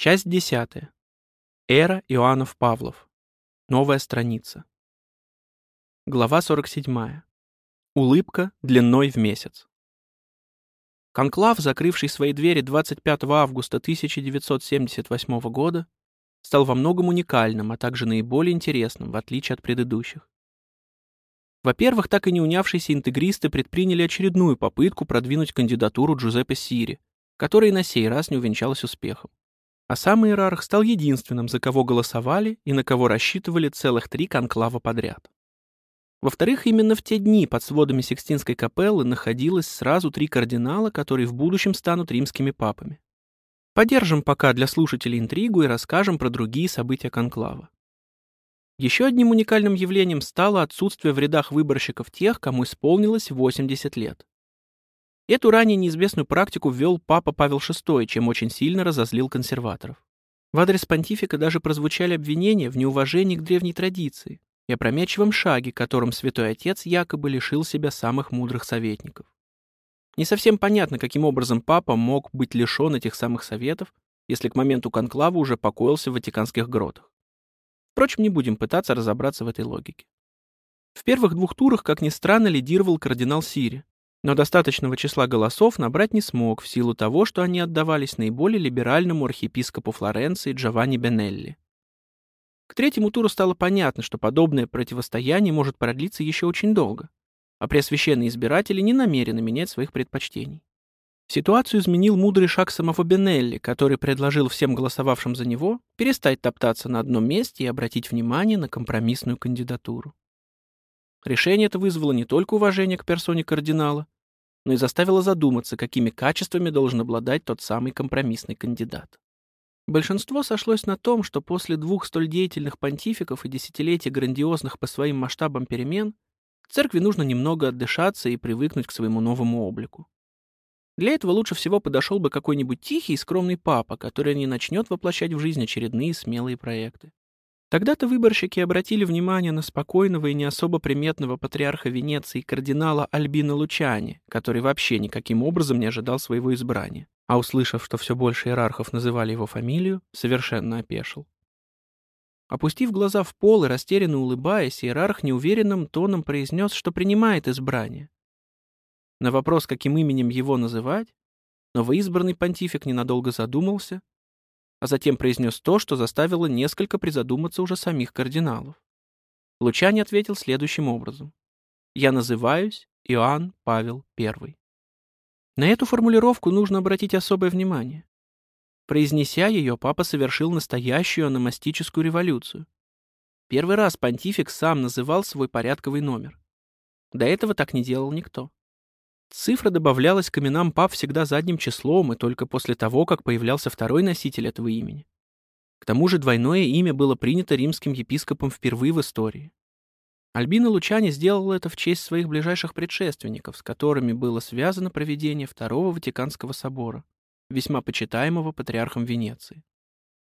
Часть 10. Эра Иоаннов Павлов. Новая страница. Глава 47. Улыбка длиной в месяц. Конклав, закрывший свои двери 25 августа 1978 года, стал во многом уникальным, а также наиболее интересным, в отличие от предыдущих. Во-первых, так и не унявшиеся интегристы предприняли очередную попытку продвинуть кандидатуру Джузеппе Сири, которая и на сей раз не увенчалась успехом. А сам иерарх стал единственным, за кого голосовали и на кого рассчитывали целых три конклава подряд. Во-вторых, именно в те дни под сводами Сикстинской капеллы находилось сразу три кардинала, которые в будущем станут римскими папами. Подержим пока для слушателей интригу и расскажем про другие события конклава. Еще одним уникальным явлением стало отсутствие в рядах выборщиков тех, кому исполнилось 80 лет. Эту ранее неизвестную практику ввел папа Павел VI, чем очень сильно разозлил консерваторов. В адрес понтифика даже прозвучали обвинения в неуважении к древней традиции и опрометчивом шаге, которым святой отец якобы лишил себя самых мудрых советников. Не совсем понятно, каким образом папа мог быть лишен этих самых советов, если к моменту конклава уже покоился в ватиканских гротах. Впрочем, не будем пытаться разобраться в этой логике. В первых двух турах, как ни странно, лидировал кардинал Сири, но достаточного числа голосов набрать не смог в силу того, что они отдавались наиболее либеральному архиепископу Флоренции Джованни Бенелли. К третьему туру стало понятно, что подобное противостояние может продлиться еще очень долго, а преосвященные избиратели не намерены менять своих предпочтений. Ситуацию изменил мудрый шаг самого Бенелли, который предложил всем голосовавшим за него перестать топтаться на одном месте и обратить внимание на компромиссную кандидатуру. Решение это вызвало не только уважение к персоне кардинала, но и заставило задуматься, какими качествами должен обладать тот самый компромиссный кандидат. Большинство сошлось на том, что после двух столь деятельных понтификов и десятилетий грандиозных по своим масштабам перемен церкви нужно немного отдышаться и привыкнуть к своему новому облику. Для этого лучше всего подошел бы какой-нибудь тихий и скромный папа, который не начнет воплощать в жизнь очередные смелые проекты. Тогда-то выборщики обратили внимание на спокойного и не особо приметного патриарха Венеции кардинала Альбина Лучани, который вообще никаким образом не ожидал своего избрания, а услышав, что все больше иерархов называли его фамилию, совершенно опешил. Опустив глаза в пол и растерянно улыбаясь, иерарх неуверенным тоном произнес, что принимает избрание. На вопрос, каким именем его называть, новоизбранный понтифик ненадолго задумался, а затем произнес то, что заставило несколько призадуматься уже самих кардиналов. Лучани ответил следующим образом. «Я называюсь Иоанн Павел I». На эту формулировку нужно обратить особое внимание. Произнеся ее, папа совершил настоящую аномастическую революцию. Первый раз понтифик сам называл свой порядковый номер. До этого так не делал никто. Цифра добавлялась к именам пап всегда задним числом и только после того, как появлялся второй носитель этого имени. К тому же двойное имя было принято римским епископом впервые в истории. Альбина Лучани сделала это в честь своих ближайших предшественников, с которыми было связано проведение Второго Ватиканского собора, весьма почитаемого патриархом Венеции.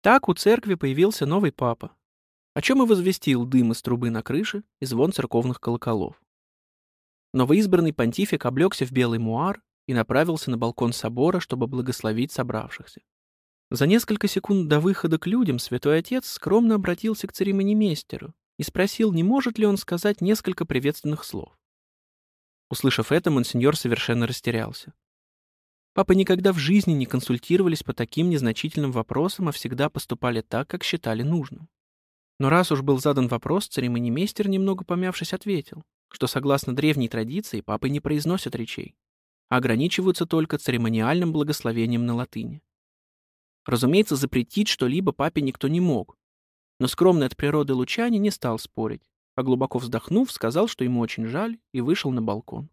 Так у церкви появился новый папа, о чем и возвестил дым из трубы на крыше и звон церковных колоколов. Новоизбранный понтифик облегся в белый муар и направился на балкон собора, чтобы благословить собравшихся. За несколько секунд до выхода к людям святой отец скромно обратился к церемонимейстеру и спросил, не может ли он сказать несколько приветственных слов. Услышав это, монсеньор совершенно растерялся. Папы никогда в жизни не консультировались по таким незначительным вопросам, а всегда поступали так, как считали нужным. Но раз уж был задан вопрос, церемонимейстер, немного помявшись, ответил что согласно древней традиции папы не произносят речей, а ограничиваются только церемониальным благословением на латыни. Разумеется, запретить что-либо папе никто не мог, но скромный от природы Лучани не стал спорить, а глубоко вздохнув, сказал, что ему очень жаль, и вышел на балкон.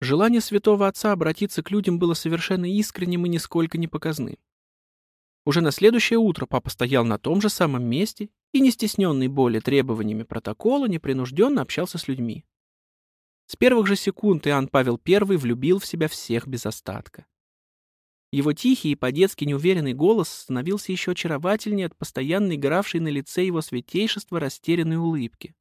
Желание святого отца обратиться к людям было совершенно искренним и нисколько не показным. Уже на следующее утро папа стоял на том же самом месте и, не стесненный более требованиями протокола, непринужденно общался с людьми. С первых же секунд Иоанн Павел I влюбил в себя всех без остатка. Его тихий и по-детски неуверенный голос становился еще очаровательнее от постоянно игравшей на лице его святейшества растерянной улыбки.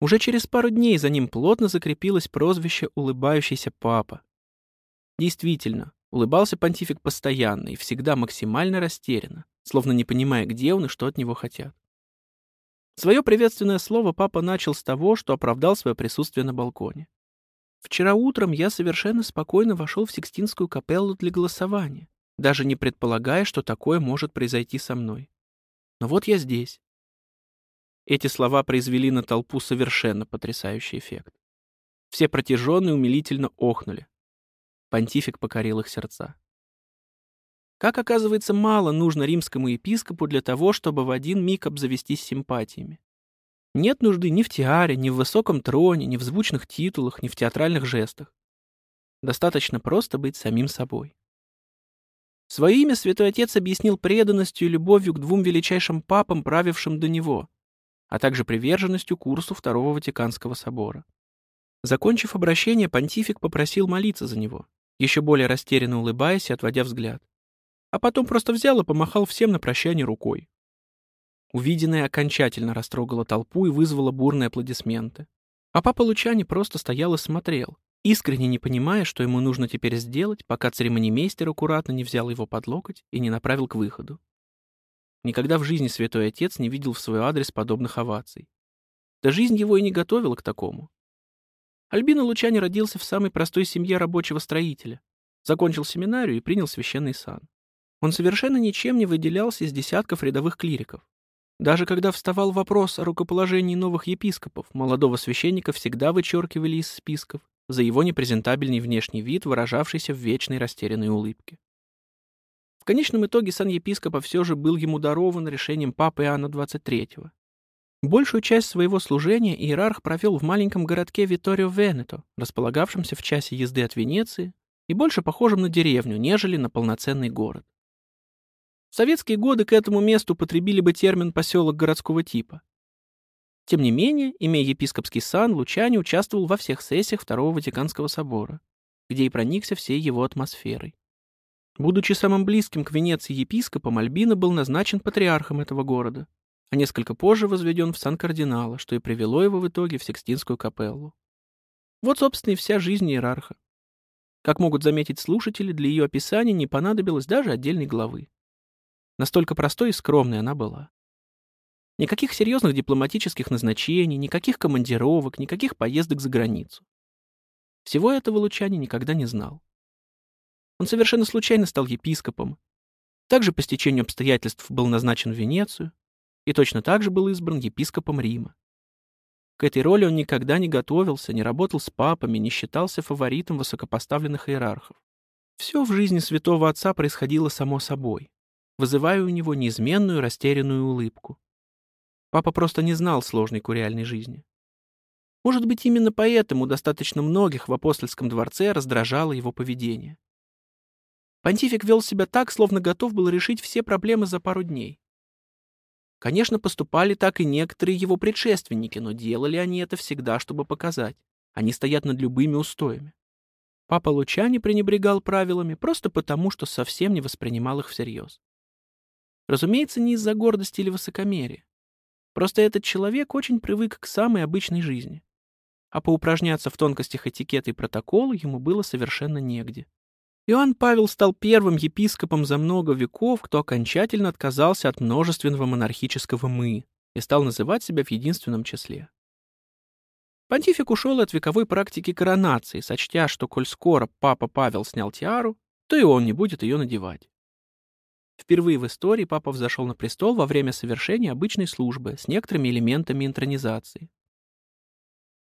Уже через пару дней за ним плотно закрепилось прозвище «Улыбающийся папа». Действительно, улыбался понтифик постоянно и всегда максимально растерянно, словно не понимая, где он и что от него хотят. Свое приветственное слово папа начал с того, что оправдал свое присутствие на балконе. Вчера утром я совершенно спокойно вошел в Сикстинскую капеллу для голосования, даже не предполагая, что такое может произойти со мной. Но вот я здесь. Эти слова произвели на толпу совершенно потрясающий эффект. Все протяженные умилительно охнули. Понтифик покорил их сердца. Как оказывается, мало нужно римскому епископу для того, чтобы в один миг обзавестись симпатиями. Нет нужды ни в тиаре, ни в высоком троне, ни в звучных титулах, ни в театральных жестах. Достаточно просто быть самим собой. Свое имя святой отец объяснил преданностью и любовью к двум величайшим папам, правившим до него, а также приверженностью курсу Второго Ватиканского собора. Закончив обращение, понтифик попросил молиться за него, еще более растерянно улыбаясь и отводя взгляд а потом просто взял и помахал всем на прощание рукой. Увиденное окончательно растрогало толпу и вызвало бурные аплодисменты. А папа Лучани просто стоял и смотрел, искренне не понимая, что ему нужно теперь сделать, пока церемонимейстер аккуратно не взял его под локоть и не направил к выходу. Никогда в жизни святой отец не видел в свой адрес подобных оваций. Да жизнь его и не готовила к такому. Альбино Лучани родился в самой простой семье рабочего строителя, закончил семинарию и принял священный сан. Он совершенно ничем не выделялся из десятков рядовых клириков. Даже когда вставал вопрос о рукоположении новых епископов, молодого священника всегда вычеркивали из списков за его непрезентабельный внешний вид, выражавшийся в вечной растерянной улыбке. В конечном итоге сан епископа все же был ему дарован решением папы Иоанна XXIII. Большую часть своего служения иерарх провел в маленьком городке Виторио-Венето, располагавшемся в часе езды от Венеции и больше похожем на деревню, нежели на полноценный город. В советские годы к этому месту потребили бы термин «поселок городского типа». Тем не менее, имея епископский сан, Лучани участвовал во всех сессиях Второго Ватиканского собора, где и проникся всей его атмосферой. Будучи самым близким к Венеции епископом, Альбина был назначен патриархом этого города, а несколько позже возведен в сан кардинала, что и привело его в итоге в Сикстинскую капеллу. Вот, собственно, и вся жизнь иерарха. Как могут заметить слушатели, для ее описания не понадобилось даже отдельной главы. Настолько простой и скромной она была. Никаких серьезных дипломатических назначений, никаких командировок, никаких поездок за границу. Всего этого Лучани никогда не знал. Он совершенно случайно стал епископом. Также по стечению обстоятельств был назначен в Венецию и точно так же был избран епископом Рима. К этой роли он никогда не готовился, не работал с папами, не считался фаворитом высокопоставленных иерархов. Все в жизни святого отца происходило само собой вызывая у него неизменную растерянную улыбку. Папа просто не знал сложной куриальной жизни. Может быть, именно поэтому достаточно многих в апостольском дворце раздражало его поведение. Понтифик вел себя так, словно готов был решить все проблемы за пару дней. Конечно, поступали так и некоторые его предшественники, но делали они это всегда, чтобы показать. Они стоят над любыми устоями. Папа Лучани пренебрегал правилами просто потому, что совсем не воспринимал их всерьез. Разумеется, не из-за гордости или высокомерия. Просто этот человек очень привык к самой обычной жизни. А поупражняться в тонкостях этикета и протокола ему было совершенно негде. Иоанн Павел стал первым епископом за много веков, кто окончательно отказался от множественного монархического «мы» и стал называть себя в единственном числе. Понтифик ушел от вековой практики коронации, сочтя, что коль скоро папа Павел снял тиару, то и он не будет ее надевать. Впервые в истории папа взошел на престол во время совершения обычной службы с некоторыми элементами интронизации.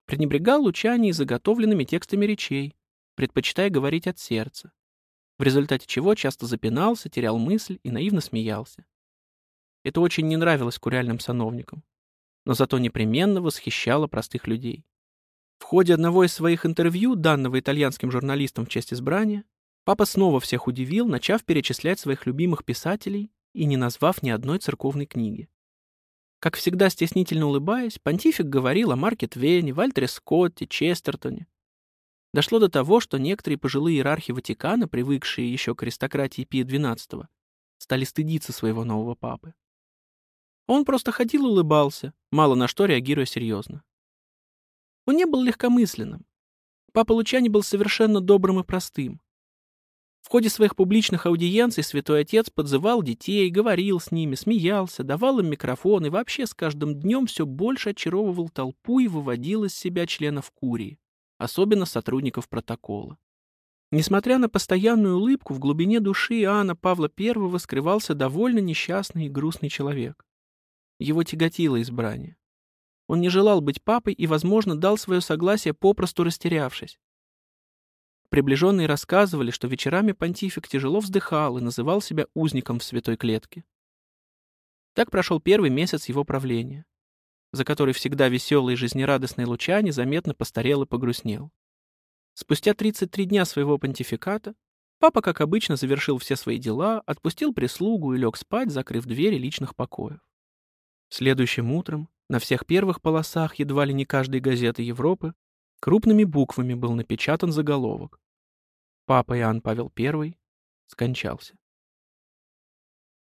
Пренебрегал Лучани и заготовленными текстами речей, предпочитая говорить от сердца, в результате чего часто запинался, терял мысль и наивно смеялся. Это очень не нравилось куряльным сановникам, но зато непременно восхищало простых людей. В ходе одного из своих интервью, данного итальянским журналистам в честь избрания, Папа снова всех удивил, начав перечислять своих любимых писателей и не назвав ни одной церковной книги. Как всегда стеснительно улыбаясь, понтифик говорил о Марке Твене, Вальтере Скотте, Честертоне. Дошло до того, что некоторые пожилые иерархи Ватикана, привыкшие еще к аристократии Пия XII, стали стыдиться своего нового папы. Он просто ходил и улыбался, мало на что реагируя серьезно. Он не был легкомысленным. Папа Лучани был совершенно добрым и простым. В ходе своих публичных аудиенций святой отец подзывал детей, говорил с ними, смеялся, давал им микрофон и вообще с каждым днем все больше очаровывал толпу и выводил из себя членов курии, особенно сотрудников протокола. Несмотря на постоянную улыбку, в глубине души Иоанна Павла I скрывался довольно несчастный и грустный человек. Его тяготило избрание. Он не желал быть папой и, возможно, дал свое согласие, попросту растерявшись. Приближенные рассказывали, что вечерами понтифик тяжело вздыхал и называл себя узником в святой клетке. Так прошел первый месяц его правления, за который всегда веселый и жизнерадостный Лучани заметно постарел и погрустнел. Спустя 33 дня своего понтификата папа, как обычно, завершил все свои дела, отпустил прислугу и лег спать, закрыв двери личных покоев. Следующим утром на всех первых полосах едва ли не каждой газеты Европы крупными буквами был напечатан заголовок. Папа Иоанн Павел I скончался.